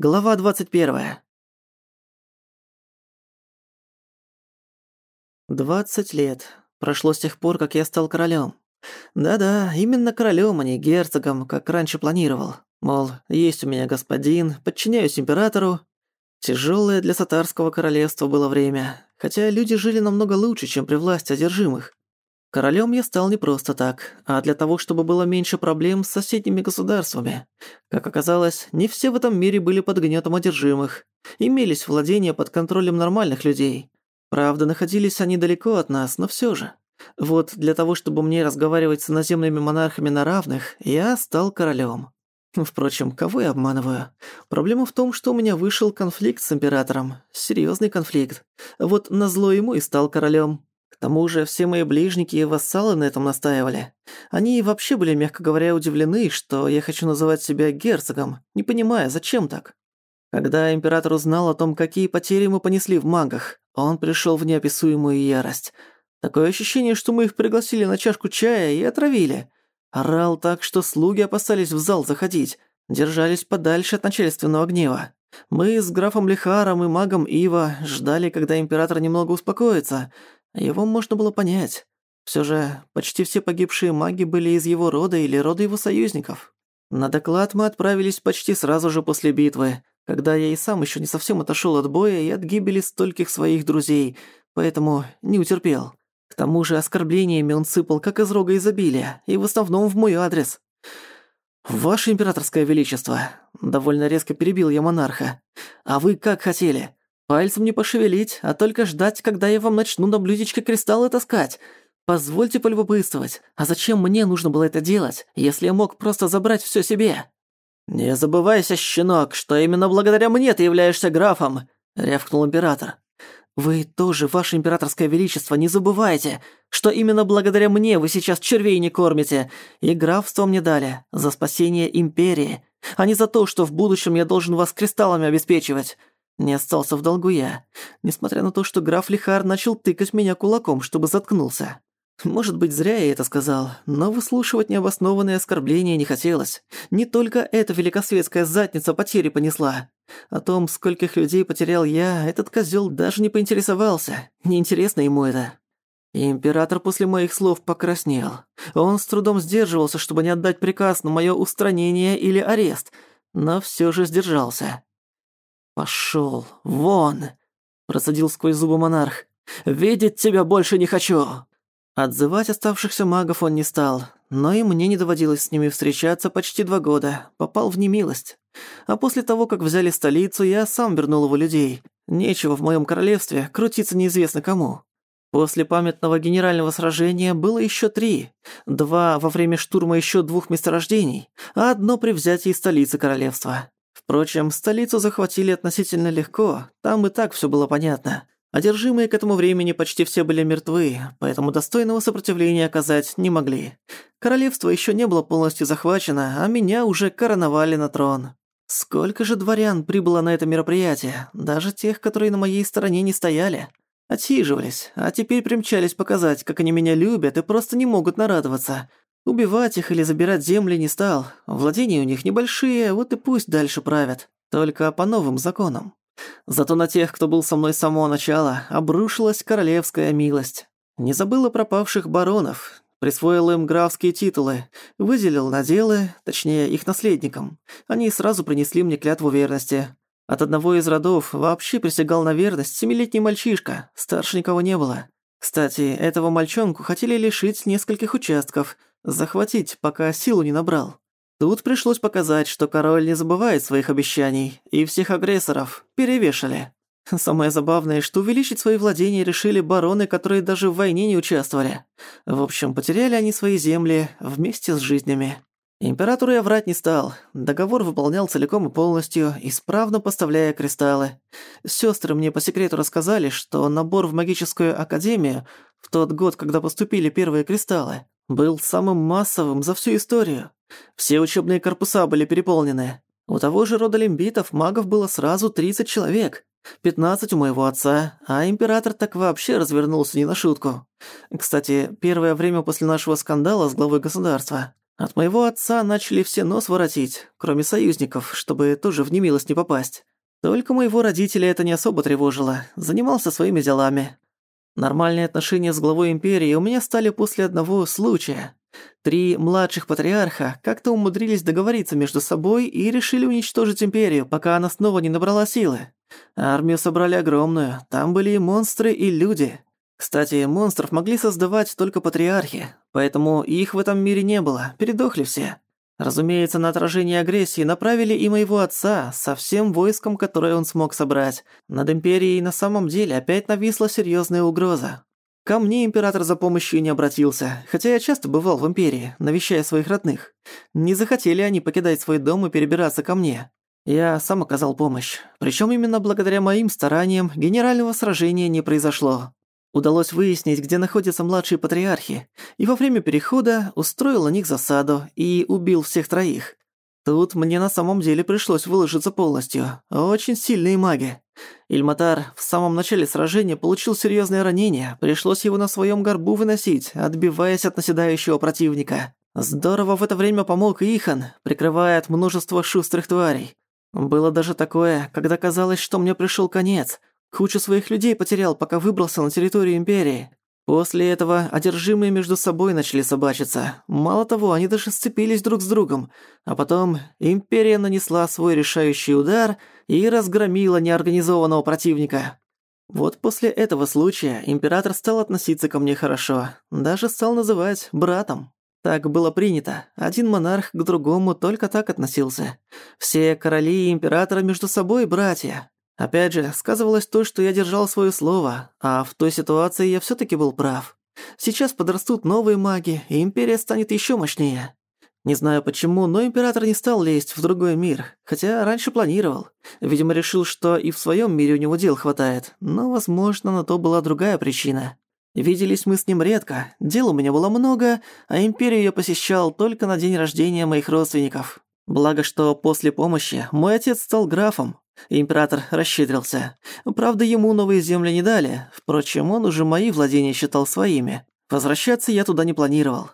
Глава 21. 20 лет. Прошло с тех пор, как я стал королем. Да-да, именно королем, а не герцогом, как раньше планировал. Мол, есть у меня господин, подчиняюсь императору. Тяжелое для сатарского королевства было время, хотя люди жили намного лучше, чем при власти одержимых. Королем я стал не просто так, а для того, чтобы было меньше проблем с соседними государствами. Как оказалось, не все в этом мире были под гнетом одержимых. Имелись владения под контролем нормальных людей. Правда, находились они далеко от нас, но все же. Вот для того, чтобы мне разговаривать с иноземными монархами на равных, я стал королем. Впрочем, кого я обманываю? Проблема в том, что у меня вышел конфликт с императором. Серьезный конфликт. Вот назло ему и стал королем. К тому же все мои ближники и вассалы на этом настаивали. Они вообще были, мягко говоря, удивлены, что я хочу называть себя герцогом, не понимая, зачем так. Когда император узнал о том, какие потери мы понесли в магах, он пришел в неописуемую ярость. Такое ощущение, что мы их пригласили на чашку чая и отравили. Орал так, что слуги опасались в зал заходить, держались подальше от начальственного гнева. Мы с графом Лихаром и магом Ива ждали, когда император немного успокоится, его можно было понять. Все же почти все погибшие маги были из его рода или рода его союзников. На доклад мы отправились почти сразу же после битвы, когда я и сам еще не совсем отошел от боя и от гибели стольких своих друзей, поэтому не утерпел. К тому же оскорблениями он сыпал как из рога изобилия, и в основном в мой адрес. «Ваше императорское величество», — довольно резко перебил я монарха, — «а вы как хотели? Пальцем не пошевелить, а только ждать, когда я вам начну на блюдечке кристаллы таскать. Позвольте полюбопытствовать, а зачем мне нужно было это делать, если я мог просто забрать всё себе?» «Не забывайся, щенок, что именно благодаря мне ты являешься графом», — рявкнул император. «Вы тоже, ваше императорское величество, не забывайте, что именно благодаря мне вы сейчас червей не кормите, и графство мне дали за спасение империи, а не за то, что в будущем я должен вас кристаллами обеспечивать. Не остался в долгу я, несмотря на то, что граф Лихар начал тыкать меня кулаком, чтобы заткнулся. Может быть, зря я это сказал, но выслушивать необоснованные оскорбления не хотелось. Не только эта великосветская задница потери понесла. О том, скольких людей потерял я, этот козёл даже не поинтересовался. Неинтересно ему это. император после моих слов покраснел. Он с трудом сдерживался, чтобы не отдать приказ на моё устранение или арест, но всё же сдержался. «Пошёл вон!» – процедил сквозь зубы монарх. «Видеть тебя больше не хочу!» Отзывать оставшихся магов он не стал, но и мне не доводилось с ними встречаться почти два года, попал в немилость. А после того, как взяли столицу, я сам вернул его людей. Нечего в моем королевстве крутиться неизвестно кому. После памятного генерального сражения было еще три. Два во время штурма еще двух месторождений, а одно при взятии столицы королевства. Впрочем, столицу захватили относительно легко, там и так все было понятно. Одержимые к этому времени почти все были мертвы, поэтому достойного сопротивления оказать не могли. Королевство еще не было полностью захвачено, а меня уже короновали на трон. Сколько же дворян прибыло на это мероприятие, даже тех, которые на моей стороне не стояли. Отсиживались, а теперь примчались показать, как они меня любят и просто не могут нарадоваться. Убивать их или забирать земли не стал. Владения у них небольшие, вот и пусть дальше правят. Только по новым законам. Зато на тех, кто был со мной с самого начала, обрушилась королевская милость. Не забыл о пропавших баронов, присвоил им графские титулы, выделил наделы, точнее, их наследникам. Они сразу принесли мне клятву верности. От одного из родов вообще присягал на верность семилетний мальчишка, старше никого не было. Кстати, этого мальчонку хотели лишить нескольких участков, захватить, пока силу не набрал. Тут пришлось показать, что король не забывает своих обещаний, и всех агрессоров перевешали. Самое забавное, что увеличить свои владения решили бароны, которые даже в войне не участвовали. В общем, потеряли они свои земли вместе с жизнями. Императору я врать не стал. Договор выполнял целиком и полностью, исправно поставляя кристаллы. Сёстры мне по секрету рассказали, что набор в магическую академию в тот год, когда поступили первые кристаллы, был самым массовым за всю историю. Все учебные корпуса были переполнены. У того же рода лимбитов магов было сразу 30 человек. 15 у моего отца, а император так вообще развернулся не на шутку. Кстати, первое время после нашего скандала с главой государства От моего отца начали все нос воротить, кроме союзников, чтобы тоже в немилость не попасть. Только моего родителя это не особо тревожило, занимался своими делами. Нормальные отношения с главой империи у меня стали после одного случая. Три младших патриарха как-то умудрились договориться между собой и решили уничтожить империю, пока она снова не набрала силы. Армию собрали огромную, там были и монстры, и люди. Кстати, монстров могли создавать только патриархи, поэтому их в этом мире не было, передохли все. Разумеется, на отражение агрессии направили и моего отца со всем войском, которое он смог собрать. Над Империей на самом деле опять нависла серьёзная угроза. Ко мне император за помощью не обратился, хотя я часто бывал в Империи, навещая своих родных. Не захотели они покидать свой дом и перебираться ко мне. Я сам оказал помощь. Причём именно благодаря моим стараниям генерального сражения не произошло. Удалось выяснить, где находятся младшие патриархи, и во время перехода устроил на них засаду и убил всех троих. Тут мне на самом деле пришлось выложиться полностью. Очень сильные маги. Ильматар в самом начале сражения получил серьезное ранение, пришлось его на своем горбу выносить, отбиваясь от наседающего противника. Здорово в это время помог Ихан, прикрывая от множества шустрых тварей. Было даже такое, когда казалось, что мне пришел конец, Кучу своих людей потерял, пока выбрался на территорию Империи. После этого одержимые между собой начали собачиться. Мало того, они даже сцепились друг с другом. А потом Империя нанесла свой решающий удар и разгромила неорганизованного противника. Вот после этого случая император стал относиться ко мне хорошо. Даже стал называть братом. Так было принято. Один монарх к другому только так относился. Все короли и императоры между собой братья. Опять же, сказывалось то, что я держал своё слово, а в той ситуации я всё-таки был прав. Сейчас подрастут новые маги, и Империя станет ещё мощнее. Не знаю почему, но Император не стал лезть в другой мир, хотя раньше планировал. Видимо, решил, что и в своём мире у него дел хватает, но, возможно, на то была другая причина. Виделись мы с ним редко, дел у меня было много, а Империю я посещал только на день рождения моих родственников. Благо, что после помощи мой отец стал графом, Император расщедрился. Правда, ему новые земли не дали. Впрочем, он уже мои владения считал своими. Возвращаться я туда не планировал.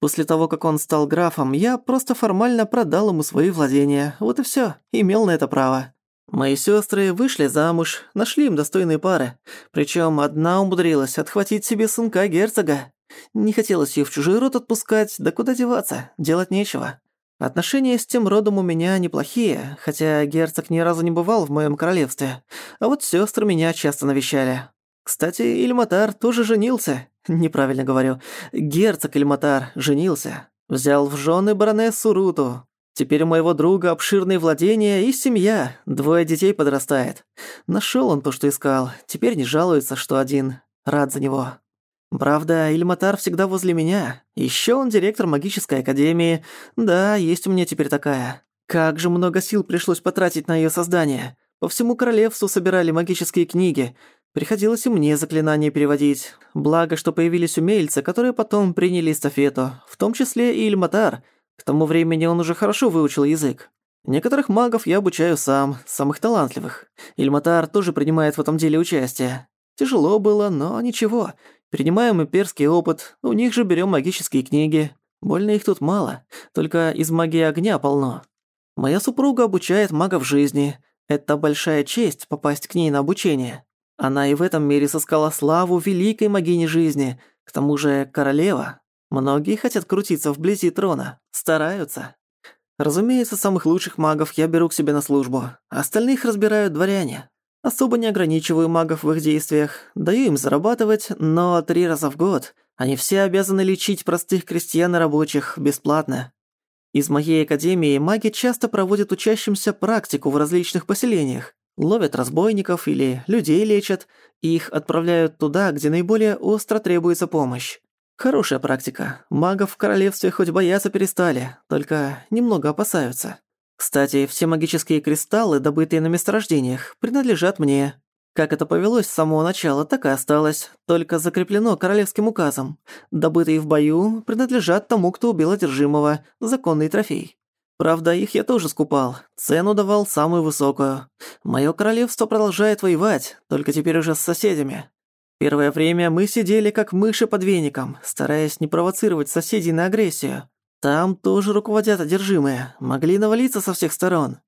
После того, как он стал графом, я просто формально продал ему свои владения. Вот и всё. Имел на это право. Мои сёстры вышли замуж, нашли им достойные пары. Причём одна умудрилась отхватить себе сынка герцога. Не хотелось её в чужой род отпускать, да куда деваться, делать нечего. Отношения с тем родом у меня неплохие, хотя герцог ни разу не бывал в моем королевстве. А вот сестры меня часто навещали. Кстати, Ильматар тоже женился. Неправильно говорю. Герцог Ильматар женился. Взял в жены баронессу Руту. Теперь у моего друга обширные владения и семья. Двое детей подрастает. Нашел он то, что искал. Теперь не жалуется, что один. Рад за него. Правда, Ильматар всегда возле меня. Еще он директор магической академии. Да, есть у меня теперь такая. Как же много сил пришлось потратить на ее создание. По всему королевству собирали магические книги. Приходилось и мне заклинания переводить. Благо, что появились умельцы, которые потом приняли эстафету, в том числе и Ильматар. К тому времени он уже хорошо выучил язык. Некоторых магов я обучаю сам, самых талантливых. Ильматар тоже принимает в этом деле участие. Тяжело было, но ничего. Принимаем имперский опыт, у них же берем магические книги. Больно их тут мало, только из магии огня полно. Моя супруга обучает магов жизни. Это большая честь попасть к ней на обучение. Она и в этом мире соскала славу великой магини жизни. К тому же королева. Многие хотят крутиться вблизи трона. Стараются. Разумеется, самых лучших магов я беру к себе на службу. Остальных разбирают дворяне. Особо не ограничиваю магов в их действиях, даю им зарабатывать, но три раза в год они все обязаны лечить простых крестьян и рабочих бесплатно. Из моей академии маги часто проводят учащимся практику в различных поселениях, ловят разбойников или людей лечат, их отправляют туда, где наиболее остро требуется помощь. Хорошая практика. Магов в королевстве хоть бояться перестали, только немного опасаются. Кстати, все магические кристаллы, добытые на месторождениях, принадлежат мне. Как это повелось с самого начала, так и осталось, только закреплено королевским указом. Добытые в бою принадлежат тому, кто убил одержимого, законный трофей. Правда, их я тоже скупал, цену давал самую высокую. Моё королевство продолжает воевать, только теперь уже с соседями. Первое время мы сидели как мыши под веником, стараясь не провоцировать соседей на агрессию. Там тоже руководят одержимые, могли навалиться со всех сторон.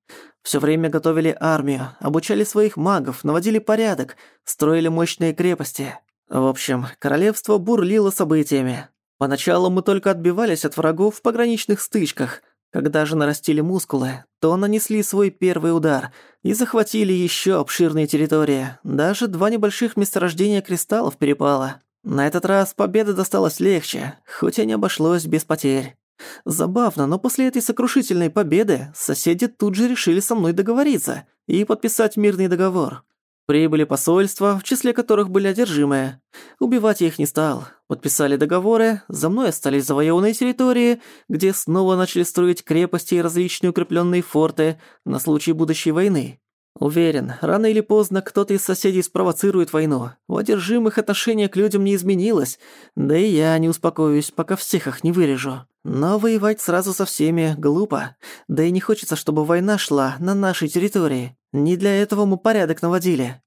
Всё время готовили армию, обучали своих магов, наводили порядок, строили мощные крепости. В общем, королевство бурлило событиями. Поначалу мы только отбивались от врагов в пограничных стычках. Когда же нарастили мускулы, то нанесли свой первый удар и захватили ещё обширные территории. Даже два небольших месторождения кристаллов перепало. На этот раз победа досталась легче, хоть и не обошлось без потерь. Забавно, но после этой сокрушительной победы соседи тут же решили со мной договориться и подписать мирный договор. Прибыли посольства, в числе которых были одержимые. Убивать я их не стал. Подписали договоры, за мной остались завоеванные территории, где снова начали строить крепости и различные укрепленные форты на случай будущей войны. Уверен, рано или поздно кто-то из соседей спровоцирует войну. У одержимых отношение к людям не изменилось, да и я не успокоюсь, пока всех их не вырежу. Но воевать сразу со всеми глупо. Да и не хочется, чтобы война шла на нашей территории. Не для этого мы порядок наводили.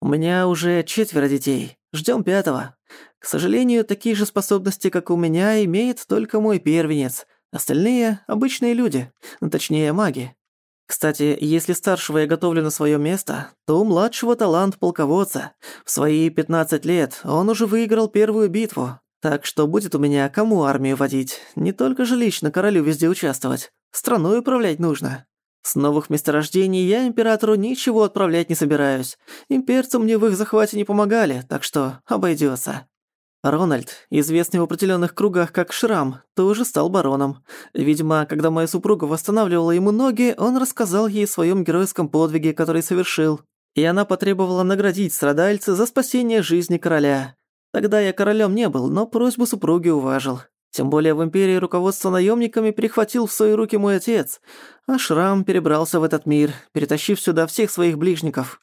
У меня уже четверо детей. Ждём пятого. К сожалению, такие же способности, как у меня, имеет только мой первенец. Остальные – обычные люди, точнее маги. Кстати, если старшего я готовлю на своё место, то у младшего талант полководца. В свои 15 лет он уже выиграл первую битву, так что будет у меня кому армию водить, не только же лично королю везде участвовать. Страной управлять нужно. С новых месторождений я императору ничего отправлять не собираюсь. Имперцы мне в их захвате не помогали, так что обойдётся. Рональд, известный в определённых кругах как Шрам, тоже стал бароном. Видимо, когда моя супруга восстанавливала ему ноги, он рассказал ей о своём геройском подвиге, который совершил. И она потребовала наградить страдальца за спасение жизни короля. Тогда я королем не был, но просьбу супруги уважил. Тем более в Империи руководство наемниками перехватил в свои руки мой отец, а Шрам перебрался в этот мир, перетащив сюда всех своих ближников.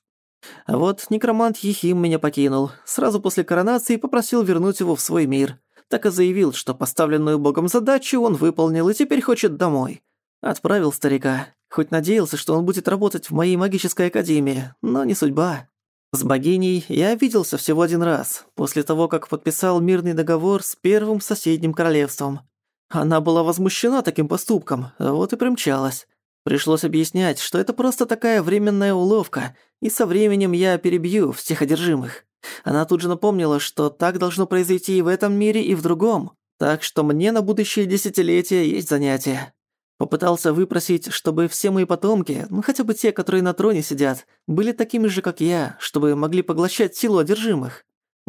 А вот некромант Ехим меня покинул, сразу после коронации попросил вернуть его в свой мир. Так и заявил, что поставленную богом задачу он выполнил и теперь хочет домой. Отправил старика. Хоть надеялся, что он будет работать в моей магической академии, но не судьба. С богиней я виделся всего один раз, после того, как подписал мирный договор с первым соседним королевством. Она была возмущена таким поступком, вот и примчалась. Пришлось объяснять, что это просто такая временная уловка, и со временем я перебью всех одержимых. Она тут же напомнила, что так должно произойти и в этом мире, и в другом. Так что мне на будущее десятилетия есть занятия. Попытался выпросить, чтобы все мои потомки, ну хотя бы те, которые на троне сидят, были такими же, как я, чтобы могли поглощать силу одержимых.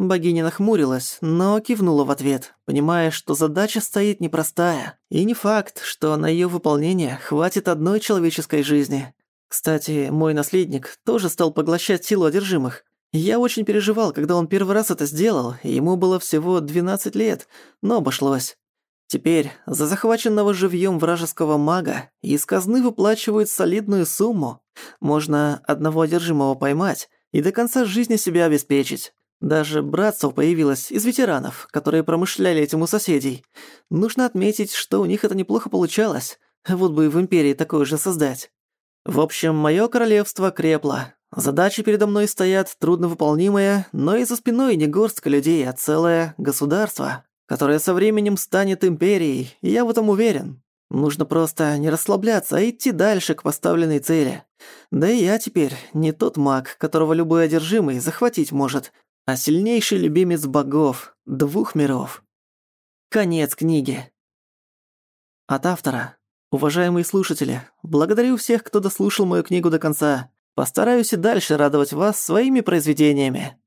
Богиня нахмурилась, но кивнула в ответ, понимая, что задача стоит непростая, и не факт, что на её выполнение хватит одной человеческой жизни. Кстати, мой наследник тоже стал поглощать силу одержимых. Я очень переживал, когда он первый раз это сделал, ему было всего 12 лет, но обошлось. Теперь за захваченного живьем вражеского мага из казны выплачивают солидную сумму. Можно одного одержимого поймать и до конца жизни себя обеспечить. Даже братство появилось из ветеранов, которые промышляли этим у соседей. Нужно отметить, что у них это неплохо получалось. Вот бы и в Империи такое же создать. В общем, моё королевство крепло. Задачи передо мной стоят трудновыполнимые, но и за спиной не горстка людей, а целое государство которая со временем станет империей, и я в этом уверен. Нужно просто не расслабляться, а идти дальше к поставленной цели. Да и я теперь не тот маг, которого любой одержимый захватить может, а сильнейший любимец богов, двух миров. Конец книги. От автора. Уважаемые слушатели, благодарю всех, кто дослушал мою книгу до конца. Постараюсь и дальше радовать вас своими произведениями.